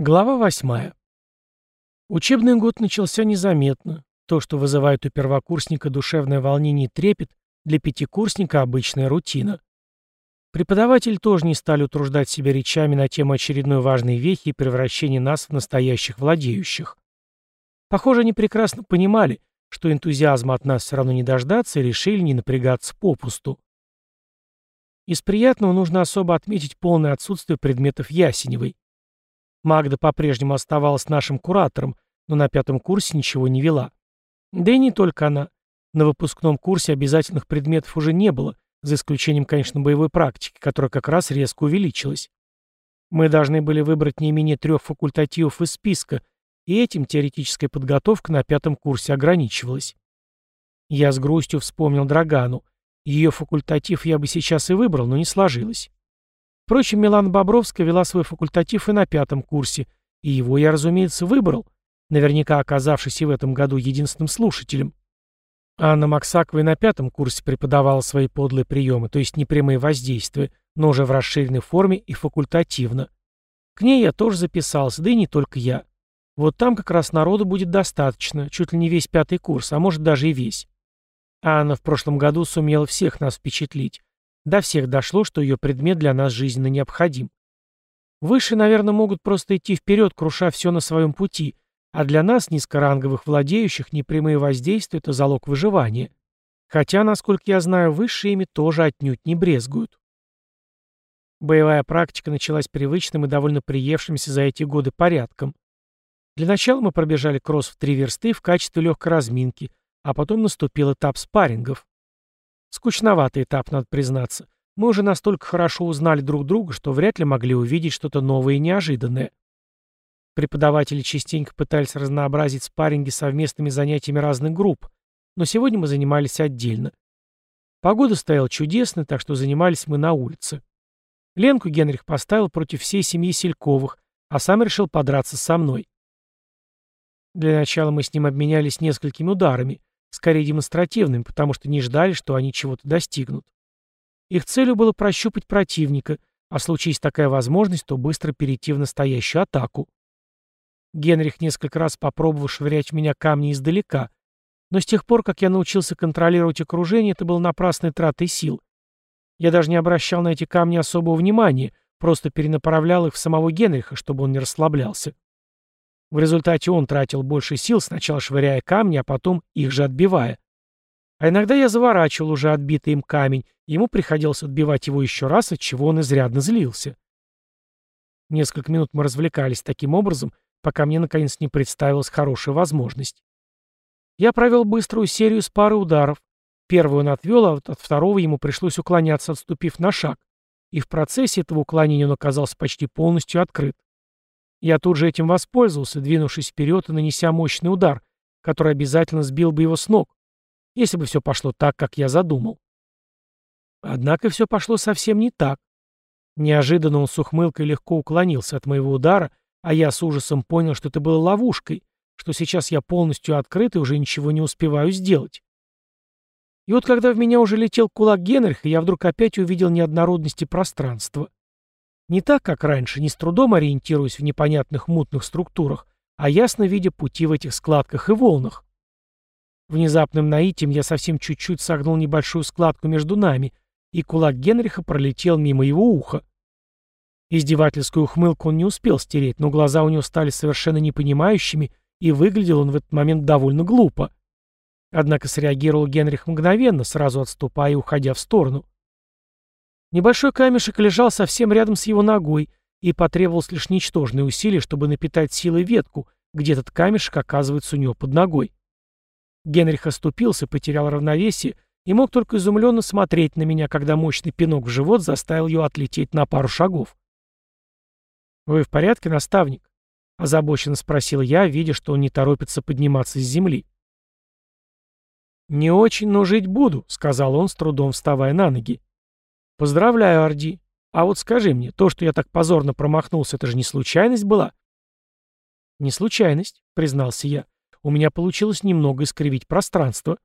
Глава восьмая. Учебный год начался незаметно. То, что вызывает у первокурсника душевное волнение и трепет, для пятикурсника обычная рутина. Преподаватели тоже не стали утруждать себя речами на тему очередной важной вехи и превращения нас в настоящих владеющих. Похоже, они прекрасно понимали, что энтузиазма от нас все равно не дождаться и решили не напрягаться попусту. Из приятного нужно особо отметить полное отсутствие предметов Ясеневой. Магда по-прежнему оставалась нашим куратором, но на пятом курсе ничего не вела. Да и не только она. На выпускном курсе обязательных предметов уже не было, за исключением, конечно, боевой практики, которая как раз резко увеличилась. Мы должны были выбрать не менее трех факультативов из списка, и этим теоретическая подготовка на пятом курсе ограничивалась. Я с грустью вспомнил Драгану. Ее факультатив я бы сейчас и выбрал, но не сложилось. Впрочем, Милана Бобровская вела свой факультатив и на пятом курсе, и его я, разумеется, выбрал, наверняка оказавшись и в этом году единственным слушателем. Анна Максакова и на пятом курсе преподавала свои подлые приемы, то есть непрямые воздействия, но уже в расширенной форме и факультативно. К ней я тоже записался, да и не только я. Вот там как раз народу будет достаточно, чуть ли не весь пятый курс, а может даже и весь. Анна в прошлом году сумела всех нас впечатлить. До всех дошло, что ее предмет для нас жизненно необходим. Выше, наверное, могут просто идти вперед, круша все на своем пути, а для нас, низкоранговых владеющих, непрямые воздействия – это залог выживания. Хотя, насколько я знаю, высшие ими тоже отнюдь не брезгуют. Боевая практика началась привычным и довольно приевшимся за эти годы порядком. Для начала мы пробежали кросс в три версты в качестве легкой разминки, а потом наступил этап спаррингов. Скучноватый этап, надо признаться. Мы уже настолько хорошо узнали друг друга, что вряд ли могли увидеть что-то новое и неожиданное. Преподаватели частенько пытались разнообразить спарринги совместными занятиями разных групп, но сегодня мы занимались отдельно. Погода стояла чудесная, так что занимались мы на улице. Ленку Генрих поставил против всей семьи Сельковых, а сам решил подраться со мной. Для начала мы с ним обменялись несколькими ударами, скорее демонстративными, потому что не ждали, что они чего-то достигнут. Их целью было прощупать противника, а случись такая возможность, то быстро перейти в настоящую атаку. Генрих несколько раз попробовал швырять в меня камни издалека, но с тех пор, как я научился контролировать окружение, это было напрасной тратой сил. Я даже не обращал на эти камни особого внимания, просто перенаправлял их в самого Генриха, чтобы он не расслаблялся. В результате он тратил больше сил, сначала швыряя камни, а потом их же отбивая. А иногда я заворачивал уже отбитый им камень, ему приходилось отбивать его еще раз, от чего он изрядно злился. Несколько минут мы развлекались таким образом, пока мне наконец не представилась хорошая возможность. Я провел быструю серию с пары ударов. Первый он отвел, а от второго ему пришлось уклоняться, отступив на шаг. И в процессе этого уклонения он оказался почти полностью открыт. Я тут же этим воспользовался, двинувшись вперед и нанеся мощный удар, который обязательно сбил бы его с ног, если бы все пошло так, как я задумал. Однако все пошло совсем не так. Неожиданно он с ухмылкой легко уклонился от моего удара, а я с ужасом понял, что это было ловушкой, что сейчас я полностью открыт и уже ничего не успеваю сделать. И вот когда в меня уже летел кулак Генриха, я вдруг опять увидел неоднородности пространства. Не так, как раньше, не с трудом ориентируясь в непонятных мутных структурах, а ясно видя пути в этих складках и волнах. Внезапным наитием я совсем чуть-чуть согнул небольшую складку между нами, и кулак Генриха пролетел мимо его уха. Издевательскую ухмылку он не успел стереть, но глаза у него стали совершенно непонимающими, и выглядел он в этот момент довольно глупо. Однако среагировал Генрих мгновенно, сразу отступая и уходя в сторону. Небольшой камешек лежал совсем рядом с его ногой, и потребовалось лишь ничтожное усилие, чтобы напитать силой ветку, где этот камешек оказывается у него под ногой. Генрих оступился, потерял равновесие и мог только изумленно смотреть на меня, когда мощный пинок в живот заставил его отлететь на пару шагов. «Вы в порядке, наставник?» — озабоченно спросил я, видя, что он не торопится подниматься с земли. «Не очень, но жить буду», — сказал он, с трудом вставая на ноги. «Поздравляю, Орди. А вот скажи мне, то, что я так позорно промахнулся, это же не случайность была?» «Не случайность», — признался я. «У меня получилось немного искривить пространство».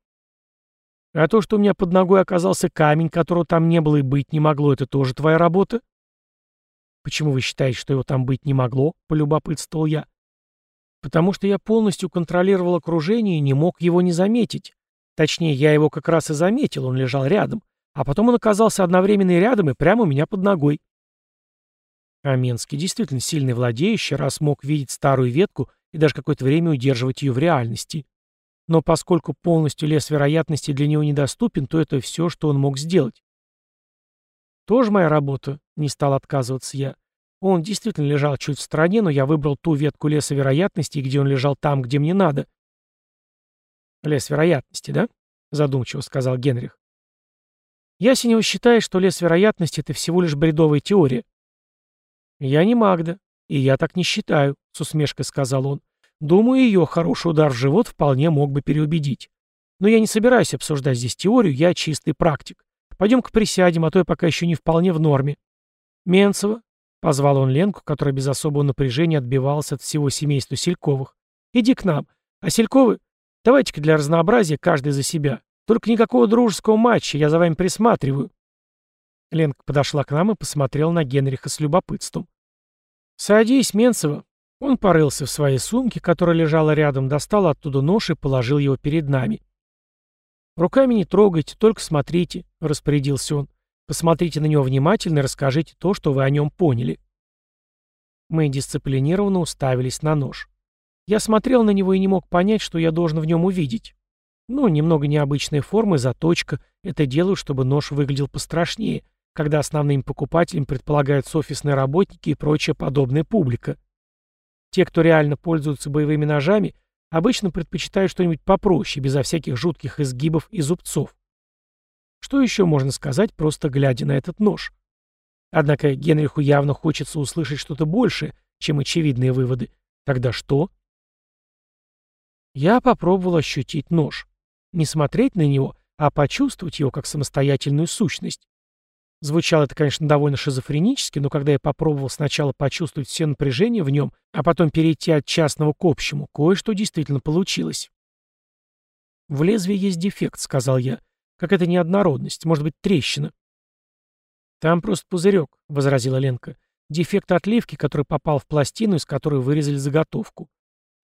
«А то, что у меня под ногой оказался камень, которого там не было и быть не могло, это тоже твоя работа?» Почему вы считаете, что его там быть не могло? Полюбопытствовал я. Потому что я полностью контролировал окружение и не мог его не заметить. Точнее, я его как раз и заметил, он лежал рядом. А потом он оказался одновременно и рядом, и прямо у меня под ногой. Каменский действительно сильный владеющий, раз мог видеть старую ветку и даже какое-то время удерживать ее в реальности. Но поскольку полностью лес вероятности для него недоступен, то это все, что он мог сделать. «Тоже моя работа», — не стал отказываться я. Он действительно лежал чуть в стороне, но я выбрал ту ветку леса вероятности, где он лежал там, где мне надо. «Лес вероятности, да?» — задумчиво сказал Генрих. Ясенева считает, что лес вероятности — это всего лишь бредовая теория. «Я не Магда, и я так не считаю», — с усмешкой сказал он. «Думаю, ее хороший удар в живот вполне мог бы переубедить. Но я не собираюсь обсуждать здесь теорию, я чистый практик. Пойдем-ка присядем, а то я пока еще не вполне в норме». «Менцева», — позвал он Ленку, которая без особого напряжения отбивалась от всего семейства Сельковых. «Иди к нам. А Сельковы, давайте-ка для разнообразия каждый за себя. Только никакого дружеского матча, я за вами присматриваю». Ленка подошла к нам и посмотрела на Генриха с любопытством. «Садись, Менцева». Он порылся в своей сумке, которая лежала рядом, достал оттуда нож и положил его перед нами. «Руками не трогайте, только смотрите», — распорядился он. «Посмотрите на него внимательно и расскажите то, что вы о нем поняли». Мы дисциплинированно уставились на нож. Я смотрел на него и не мог понять, что я должен в нем увидеть. Ну, немного необычной формы, заточка. Это делают, чтобы нож выглядел пострашнее, когда основным покупателем предполагаются офисные работники и прочая подобная публика. Те, кто реально пользуются боевыми ножами, обычно предпочитают что-нибудь попроще, безо всяких жутких изгибов и зубцов. Что еще можно сказать, просто глядя на этот нож? Однако Генриху явно хочется услышать что-то большее, чем очевидные выводы. Тогда что? Я попробовал ощутить нож. Не смотреть на него, а почувствовать его как самостоятельную сущность. Звучало это, конечно, довольно шизофренически, но когда я попробовал сначала почувствовать все напряжение в нем, а потом перейти от частного к общему, кое-что действительно получилось. «В лезвии есть дефект», — сказал я. «Какая-то неоднородность, может быть, трещина». «Там просто пузырек», — возразила Ленка. «Дефект отливки, который попал в пластину, из которой вырезали заготовку.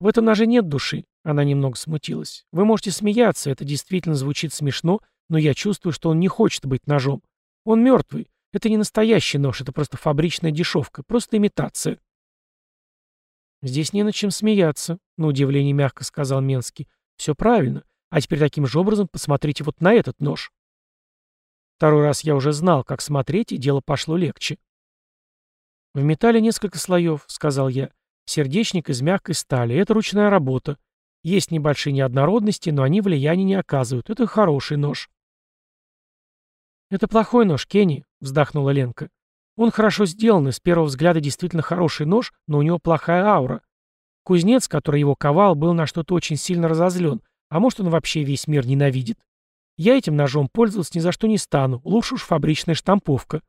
В этом ноже нет души». Она немного смутилась. «Вы можете смеяться, это действительно звучит смешно, но я чувствую, что он не хочет быть ножом. Он мертвый. Это не настоящий нож, это просто фабричная дешевка, просто имитация. Здесь не над чем смеяться, на удивление мягко сказал Менский. Все правильно. А теперь таким же образом посмотрите вот на этот нож. Второй раз я уже знал, как смотреть, и дело пошло легче. В металле несколько слоев, сказал я. Сердечник из мягкой стали. Это ручная работа. Есть небольшие неоднородности, но они влияния не оказывают. Это хороший нож. «Это плохой нож, Кенни», — вздохнула Ленка. «Он хорошо сделан, и с первого взгляда действительно хороший нож, но у него плохая аура. Кузнец, который его ковал, был на что-то очень сильно разозлен, а может, он вообще весь мир ненавидит. Я этим ножом пользоваться ни за что не стану, лучше уж фабричная штамповка».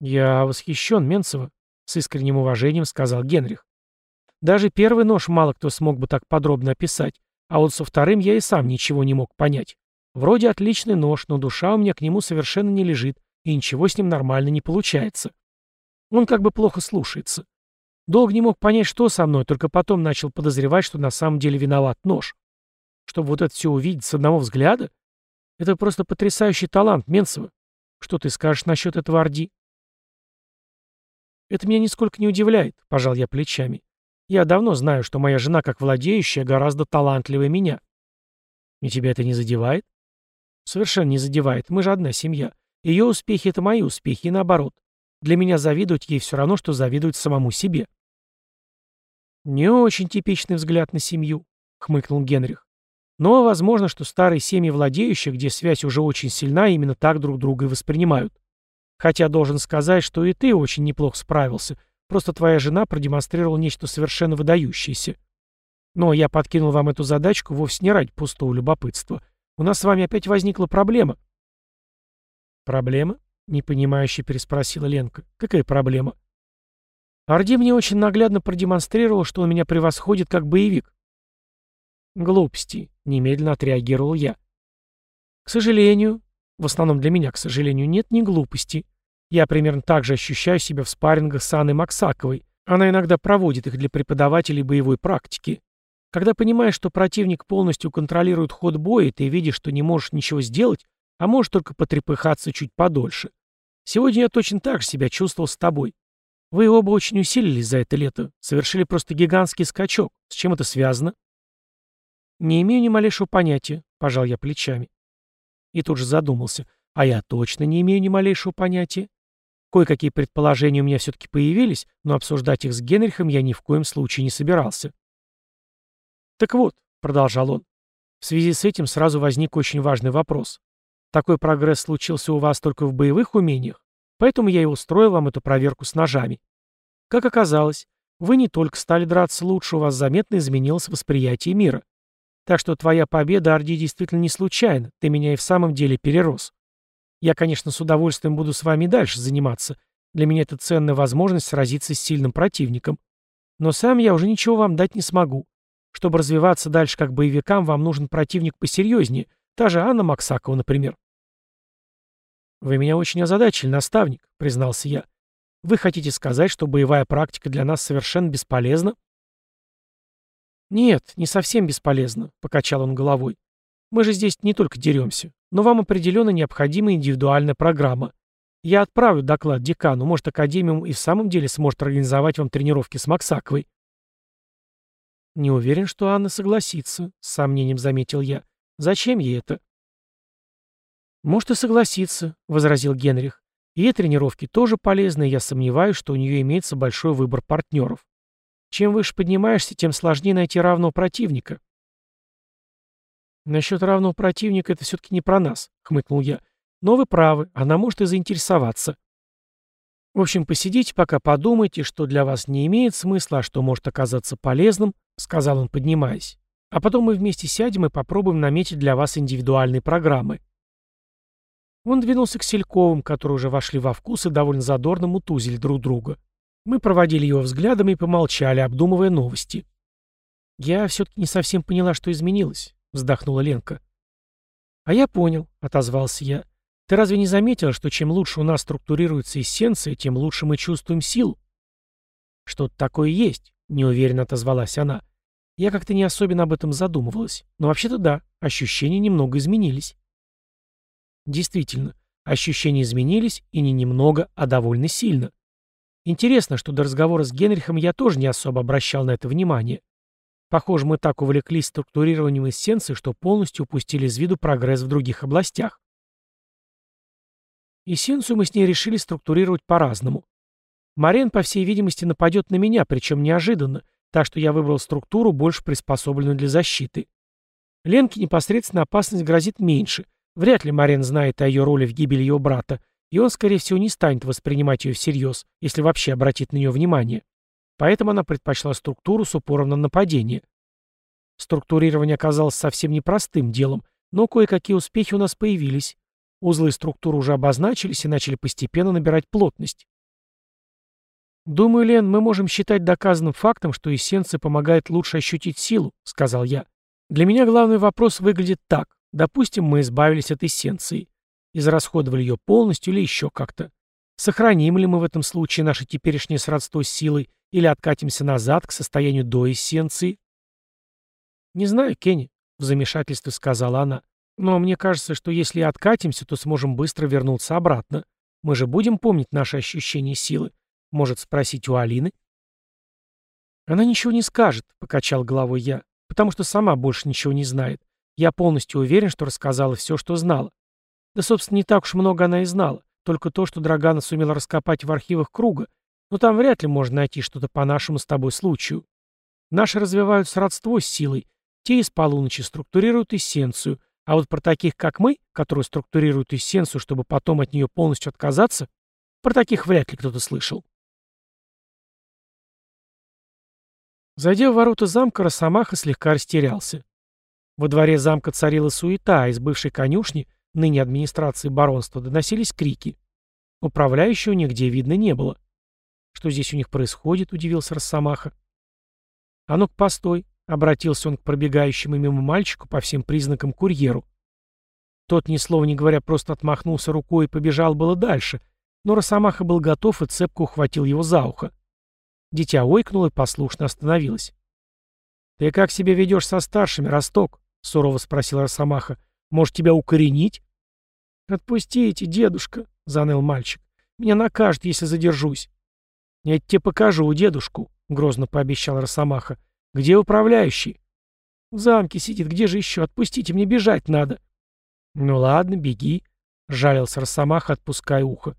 «Я восхищен, Менцева», — с искренним уважением сказал Генрих. «Даже первый нож мало кто смог бы так подробно описать, а вот со вторым я и сам ничего не мог понять. Вроде отличный нож, но душа у меня к нему совершенно не лежит, и ничего с ним нормально не получается. Он как бы плохо слушается. Долго не мог понять, что со мной, только потом начал подозревать, что на самом деле виноват нож. Чтобы вот это все увидеть с одного взгляда, это просто потрясающий талант, Менцева. Что ты скажешь насчет этого Орди? Это меня нисколько не удивляет, пожал я плечами. Я давно знаю, что моя жена, как владеющая, гораздо талантливее меня. И тебя это не задевает? Совершенно не задевает. Мы же одна семья. Ее успехи — это мои успехи, и наоборот. Для меня завидовать ей все равно, что завидовать самому себе. «Не очень типичный взгляд на семью», — хмыкнул Генрих. «Но возможно, что старые семьи владеющих, где связь уже очень сильна, именно так друг друга и воспринимают. Хотя должен сказать, что и ты очень неплохо справился. Просто твоя жена продемонстрировала нечто совершенно выдающееся. Но я подкинул вам эту задачку вовсе не ради пустого любопытства. У нас с вами опять возникла проблема». «Проблема?» — непонимающе переспросила Ленка. «Какая проблема?» Орди мне очень наглядно продемонстрировал, что он меня превосходит как боевик. «Глупости», — немедленно отреагировал я. «К сожалению, в основном для меня, к сожалению, нет ни глупости. Я примерно так же ощущаю себя в спаррингах с Анной Максаковой. Она иногда проводит их для преподавателей боевой практики. Когда понимаешь, что противник полностью контролирует ход боя, и ты видишь, что не можешь ничего сделать, а можешь только потрепыхаться чуть подольше. Сегодня я точно так же себя чувствовал с тобой. Вы оба очень усилились за это лето, совершили просто гигантский скачок. С чем это связано? Не имею ни малейшего понятия, пожал я плечами. И тут же задумался, а я точно не имею ни малейшего понятия. Кое-какие предположения у меня все-таки появились, но обсуждать их с Генрихом я ни в коем случае не собирался. «Так вот», — продолжал он, — «в связи с этим сразу возник очень важный вопрос. Такой прогресс случился у вас только в боевых умениях, поэтому я и устроил вам эту проверку с ножами. Как оказалось, вы не только стали драться лучше, у вас заметно изменилось восприятие мира. Так что твоя победа, Орди, действительно не случайна, ты меня и в самом деле перерос. Я, конечно, с удовольствием буду с вами дальше заниматься. Для меня это ценная возможность сразиться с сильным противником. Но сам я уже ничего вам дать не смогу. Чтобы развиваться дальше как боевикам, вам нужен противник посерьезнее, Та же Анна Максакова, например. «Вы меня очень озадачили, наставник», — признался я. «Вы хотите сказать, что боевая практика для нас совершенно бесполезна?» «Нет, не совсем бесполезно», — покачал он головой. «Мы же здесь не только деремся, но вам определенно необходима индивидуальная программа. Я отправлю доклад декану, может, Академиум и в самом деле сможет организовать вам тренировки с Максаковой». «Не уверен, что Анна согласится», — с сомнением заметил я. Зачем ей это? Может и согласиться, возразил Генрих. Ей тренировки тоже полезны, и я сомневаюсь, что у нее имеется большой выбор партнеров. Чем выше поднимаешься, тем сложнее найти равного противника. Насчет равного противника это все-таки не про нас, хмыкнул я. Но вы правы, она может и заинтересоваться. В общем, посидите, пока подумайте, что для вас не имеет смысла, а что может оказаться полезным, сказал он, поднимаясь. А потом мы вместе сядем и попробуем наметить для вас индивидуальные программы. Он двинулся к Сельковым, которые уже вошли во вкус и довольно задорно мутузили друг друга. Мы проводили его взглядами и помолчали, обдумывая новости. «Я все-таки не совсем поняла, что изменилось», — вздохнула Ленка. «А я понял», — отозвался я. «Ты разве не заметила, что чем лучше у нас структурируется эссенция, тем лучше мы чувствуем силу?» «Что-то такое есть», — неуверенно отозвалась она. Я как-то не особенно об этом задумывалась. Но вообще-то да, ощущения немного изменились. Действительно, ощущения изменились и не немного, а довольно сильно. Интересно, что до разговора с Генрихом я тоже не особо обращал на это внимание. Похоже, мы так увлеклись структурированием эссенции, что полностью упустили из виду прогресс в других областях. Эссенцию мы с ней решили структурировать по-разному. Марен, по всей видимости, нападет на меня, причем неожиданно, так что я выбрал структуру, больше приспособленную для защиты. Ленке непосредственно опасность грозит меньше. Вряд ли Марен знает о ее роли в гибели ее брата, и он, скорее всего, не станет воспринимать ее всерьез, если вообще обратит на нее внимание. Поэтому она предпочла структуру с упором на нападение. Структурирование оказалось совсем непростым делом, но кое-какие успехи у нас появились. Узлы структуры уже обозначились и начали постепенно набирать плотность. «Думаю, Лен, мы можем считать доказанным фактом, что эссенция помогает лучше ощутить силу», — сказал я. «Для меня главный вопрос выглядит так. Допустим, мы избавились от эссенции. Израсходовали ее полностью или еще как-то. Сохраним ли мы в этом случае наше теперешнее сродство с силой или откатимся назад к состоянию до эссенции?» «Не знаю, Кенни», — в замешательстве сказала она. «Но мне кажется, что если откатимся, то сможем быстро вернуться обратно. Мы же будем помнить наши ощущения силы. Может, спросить у Алины? Она ничего не скажет, покачал головой я, потому что сама больше ничего не знает. Я полностью уверен, что рассказала все, что знала. Да, собственно, не так уж много она и знала. Только то, что Драгана сумела раскопать в архивах круга. Но там вряд ли можно найти что-то по нашему с тобой случаю. Наши развивают сродство с силой. Те из полуночи структурируют эссенцию. А вот про таких, как мы, которые структурируют эссенцию, чтобы потом от нее полностью отказаться, про таких вряд ли кто-то слышал. Зайдя в ворота замка, Росомаха слегка растерялся. Во дворе замка царила суета, а из бывшей конюшни, ныне администрации баронства, доносились крики. Управляющего нигде видно не было. «Что здесь у них происходит?» — удивился Росомаха. «А ну-ка, постой!» — обратился он к пробегающему мимо мальчику по всем признакам курьеру. Тот, ни слова не говоря, просто отмахнулся рукой и побежал было дальше, но Росомаха был готов и цепко ухватил его за ухо. Дитя ойкнуло и послушно остановилось. «Ты как себя ведешь со старшими, Росток?» — сурово спросил Росомаха. «Может, тебя укоренить?» «Отпустите, дедушка», — заныл мальчик. «Меня накажут, если задержусь». «Я тебе покажу дедушку», — грозно пообещал Росомаха. «Где управляющий?» «В замке сидит, где же еще? Отпустите, мне бежать надо». «Ну ладно, беги», — жалился Росомаха, отпуская ухо.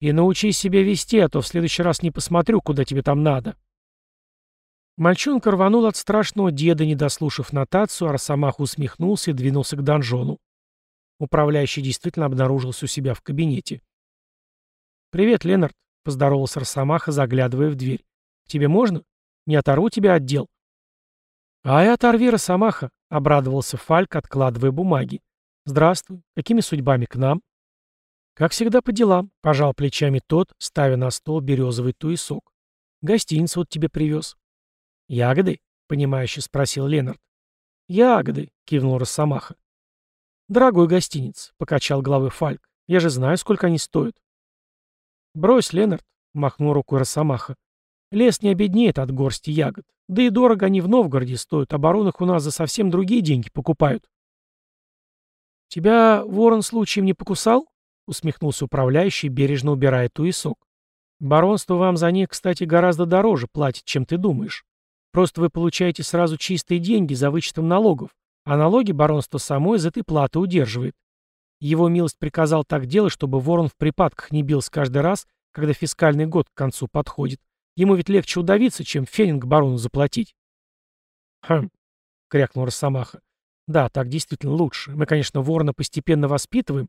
«И научись себя вести, а то в следующий раз не посмотрю, куда тебе там надо». Мальчонка рванул от страшного деда, не дослушав нотацию, а Росомаха усмехнулся и двинулся к донжону. Управляющий действительно обнаружился у себя в кабинете. «Привет, Ленард», — поздоровался Росомаха, заглядывая в дверь. «Тебе можно? Не оторву тебя от дел». «Ай, оторви, Росомаха», — обрадовался Фальк, откладывая бумаги. «Здравствуй. Какими судьбами к нам?» «Как всегда по делам», — пожал плечами тот, ставя на стол березовый туесок. «Гостиницу вот тебе привез». «Ягоды?» — понимающе спросил Ленард. «Ягоды», — кивнул Росомаха. «Дорогой гостиниц», — покачал головой Фальк. «Я же знаю, сколько они стоят». «Брось, Ленард», — махнул рукой Росомаха. «Лес не обеднеет от горсти ягод. Да и дорого они в Новгороде стоят, а баронах у нас за совсем другие деньги покупают». «Тебя ворон случаем не покусал?» — усмехнулся управляющий, бережно убирая туесок. «Баронство вам за них, кстати, гораздо дороже платит, чем ты думаешь. Просто вы получаете сразу чистые деньги за вычетом налогов, а налоги баронство само из этой платы удерживает. Его милость приказал так делать, чтобы ворон в припадках не бился каждый раз, когда фискальный год к концу подходит. Ему ведь легче удавиться, чем фенинг барону заплатить. «Хм», — крякнул Росомаха. «Да, так действительно лучше. Мы, конечно, ворона постепенно воспитываем».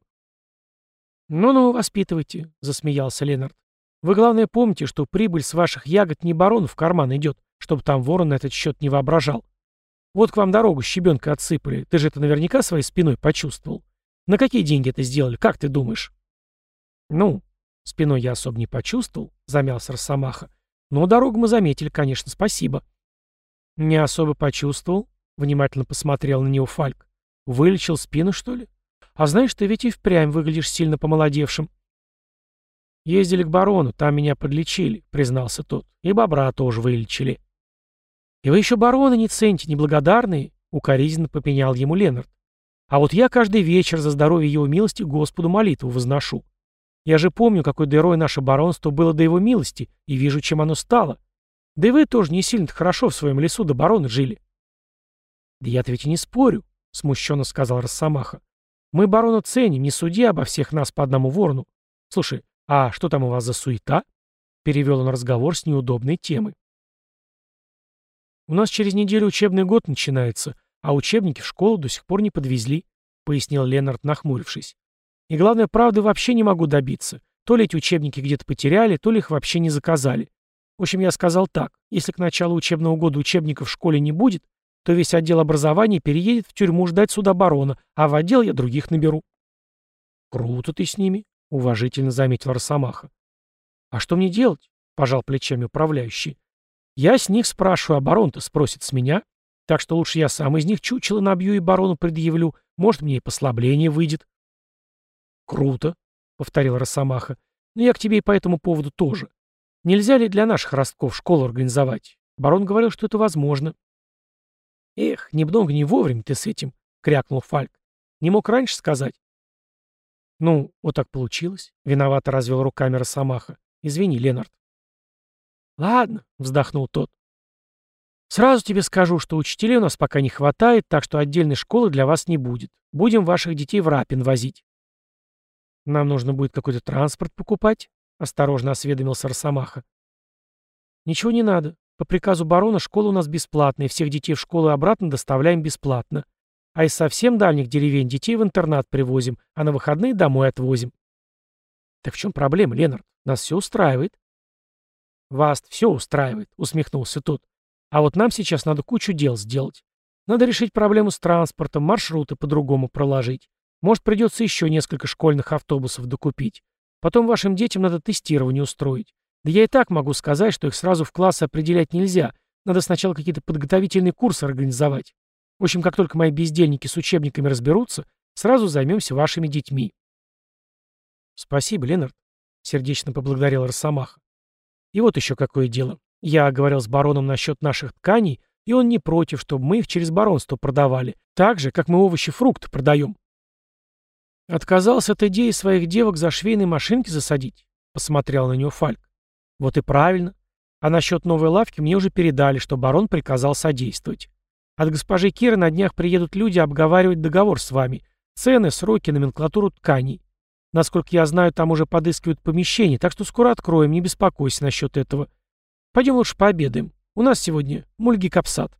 «Ну-ну, воспитывайте», — засмеялся Ленард. «Вы, главное, помните, что прибыль с ваших ягод не барону в карман идет, чтобы там ворон на этот счет не воображал. Вот к вам дорогу щебенка отсыпали. Ты же это наверняка своей спиной почувствовал. На какие деньги это сделали, как ты думаешь? Ну, спиной я особо не почувствовал, замялся Росомаха. Но дорогу мы заметили, конечно, спасибо. Не особо почувствовал, внимательно посмотрел на него Фальк. Вылечил спину, что ли? А знаешь, ты ведь и впрямь выглядишь сильно помолодевшим. Ездили к барону, там меня подлечили, признался тот. И бобра тоже вылечили. И вы еще барона не цените, неблагодарные, укоризненно попенял ему Ленард. А вот я каждый вечер за здоровье его милости Господу молитву возношу. Я же помню, какой дырой наше баронство было до его милости, и вижу, чем оно стало. Да и вы тоже не сильно хорошо в своем лесу до барона жили. Да я-то ведь и не спорю, смущенно сказал Росомаха. Мы барона ценим, не суди обо всех нас по одному ворону. Слушай, а что там у вас за суета? Перевел он разговор с неудобной темы. У нас через неделю учебный год начинается, а учебники в школу до сих пор не подвезли», — пояснил Ленард, нахмурившись. «И главное, правды вообще не могу добиться. То ли эти учебники где-то потеряли, то ли их вообще не заказали. В общем, я сказал так, если к началу учебного года учебников в школе не будет, то весь отдел образования переедет в тюрьму ждать суда барона, а в отдел я других наберу». «Круто ты с ними», — уважительно заметил Росомаха. «А что мне делать?» — пожал плечами управляющий. «Я с них спрашиваю, а барон-то спросит с меня. Так что лучше я сам из них чучело набью и барону предъявлю. Может, мне и послабление выйдет. Круто, — повторил Росомаха. Но я к тебе и по этому поводу тоже. Нельзя ли для наших ростков школу организовать? Барон говорил, что это возможно. Эх, немного не вовремя ты с этим, — крякнул Фальк. Не мог раньше сказать? Ну, вот так получилось. Виновато развел руками Росомаха. Извини, Ленард. Ладно, вздохнул тот. Сразу тебе скажу, что учителей у нас пока не хватает, так что отдельной школы для вас не будет. Будем ваших детей в Рапин возить. Нам нужно будет какой-то транспорт покупать, осторожно осведомился Росомаха. Ничего не надо. По приказу барона школа у нас бесплатная, всех детей в школу и обратно доставляем бесплатно. А из совсем дальних деревень детей в интернат привозим, а на выходные домой отвозим. Так в чем проблема, Ленард? Нас все устраивает. Вас все устраивает, усмехнулся тот. А вот нам сейчас надо кучу дел сделать. Надо решить проблему с транспортом, маршруты по-другому проложить. Может, придется еще несколько школьных автобусов докупить. Потом вашим детям надо тестирование устроить. Да я и так могу сказать, что их сразу в классы определять нельзя. Надо сначала какие-то подготовительные курсы организовать. В общем, как только мои бездельники с учебниками разберутся, сразу займемся вашими детьми. Спасибо, Ленард. — сердечно поблагодарил Росомаха. «И вот еще какое дело. Я говорил с бароном насчет наших тканей, и он не против, чтобы мы их через баронство продавали, так же, как мы овощи фрукты продаем». «Отказался от идеи своих девок за швейной машинки засадить?» — посмотрел на него Фальк. «Вот и правильно. А насчет новой лавки мне уже передали, что барон приказал содействовать. От госпожи Киры на днях приедут люди обговаривать договор с вами. Цены, сроки, номенклатуру тканей. Насколько я знаю, там уже подыскивают помещение, так что скоро откроем, не беспокойся насчет этого. Пойдем лучше пообедаем. У нас сегодня мульги-капсат.